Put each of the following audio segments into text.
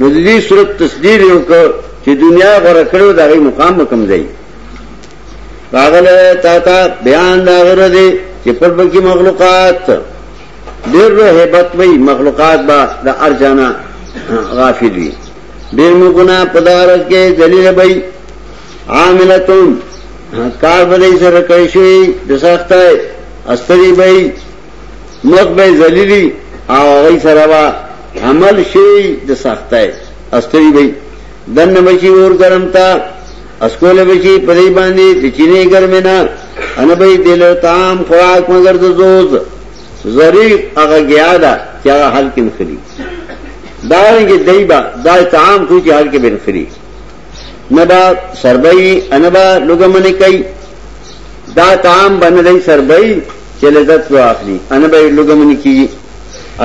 نو د دې صورت تصدیق یو کړ چې دنیا غره کړو دا غي مقام کم دی راغله تا تا بیان دا غره دی چې پر بکی مخلوقات ډېر هیبت وي مخلوقات با د ارجانا غافل وي ډېر مګنا پدارت کې دلیل وي عاملتون کار بدای سره کوي شي د سختای استری وي مخ به ذلیلی او هغه سره به عمل شي د سختای استری به دنه بچي اور ګرم تا اسکول بچي په دې باندې چې چینه ګرمه نه ان به دل تام خوراک مگر د زوز زری هغه گیا دا چې هغه حل کې مخلي دارنګه دایبا دا تام خو چې حل کې بنخري نبا سربای انبا لګمنه کوي دا تام باندې سربای چې لذت په اخلي ان به لګمن کیږي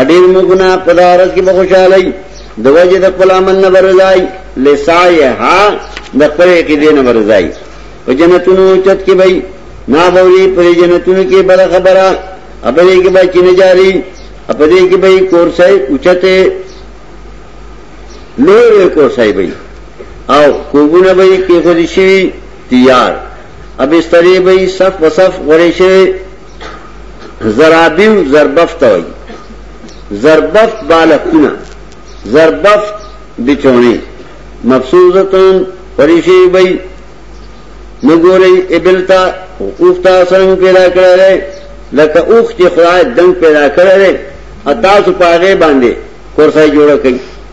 اډیر مغنا په دارت کې به خوشالي د وجه د خپل عمل نه برځای لسایها د خپل کې دین برځای په جنتونو چت کې به نا بوري په جنتونو کې بل خبره ابدې کې به چینه جاری ابدې کې به کورسه اوچته لوی کورسه به او کوونه به کې خو دي شي تیار ابسترې به یې صف په صف غوړې شوې زرابیو زربف ته وایي زربف بالښتونه زربف بچوڼې مبسوزتون غوړې شوې به یې نه ګورئ ابل ته اوښ ته څرنګه پیدا کړی دی لکه اوښ چې خدای دنګ پیدا کړی دی او تاسو په هغې باندې کورسۍ جوړه کړئ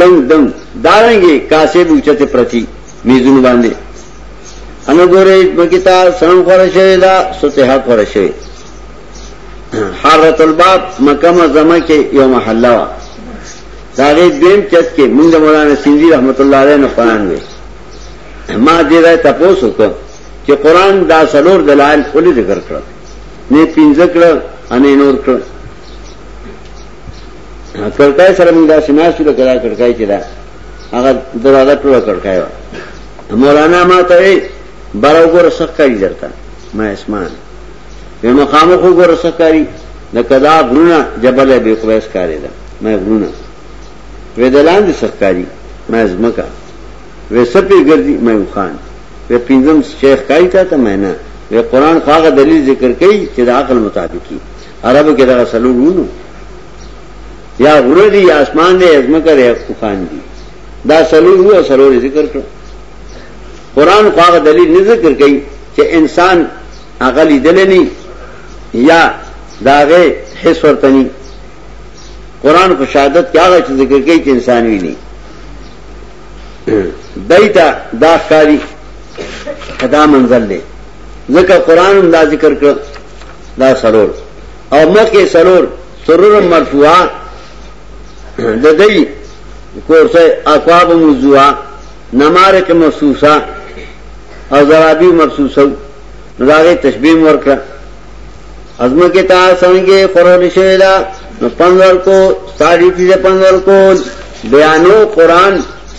دنګ دنګ دارنګې کاسې به اوچتې پرتي میزونو باندې انو ګورې ځمکې ته سرم خوره شوې ده سطحه خوره شوې حرت الباب مکه معظمه کې یو محله وه د هغې دویم چت کې مونږ د مولانا سندي رحمت الله علیه نه قرآن وی ما دې ځای تپوس وکړ چې قرآن دا څلور دلایل ولې ذکر کړل نه پنځه کړل انې نور کړل کړکای سره موږ داسې ناشو له کړه کړکای کې دا هغه دروازه ټوله کړکای و مولانا ما ته وی بار وګوره سخکاری درته ما اسمان په مخامخ وګوره سخکاری د کدا غرونه جبل به قویس کاری ده ما غرونه وې دلان دي سخکاری ما زمکا وې سپې ګرځي ما خان وې پینځم شیخ کاری تا ته ما نه وې قران خواغه دلیل ذکر کوي چې د عقل مطابقي عربو کې دغه سلور وونو یا غره دی یا اسمان دی ازمه کرے خوخان دی دا سلور وو سلور ذکر کړ قران خو هغه دلیل نه ذکر کړي چې انسان اغلی دلنی یا داغه حس ورتنی قران کو شهادت کیا غا چې ذکر کړي چې انسان وی نه دایتا دا خاري خدا منزل دی ځکه قران دا ذکر کړ دا سرور او مکه سرور سرور مرفوعه د دې کورسه اقواب موضوعه نمارک مخصوصه او زرابی مخصوصه داغه تشبیه ورکړه ازمه کې تا څنګه قرآن شوی دا نو پنځور کو ساړي دې پنځور کو بیانو قرآن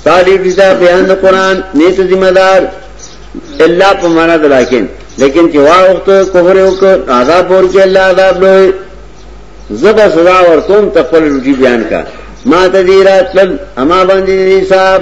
ساړي دې بیان قرآن نیت ذمہ دار الا په معنا د لکن لیکن چې وا وخت کفر وکړ عذاب ورکړي الله عذاب لوی زبا سزا ورکوم ته خپل روټي بیان کا ما ته دی راتل اما باندې حساب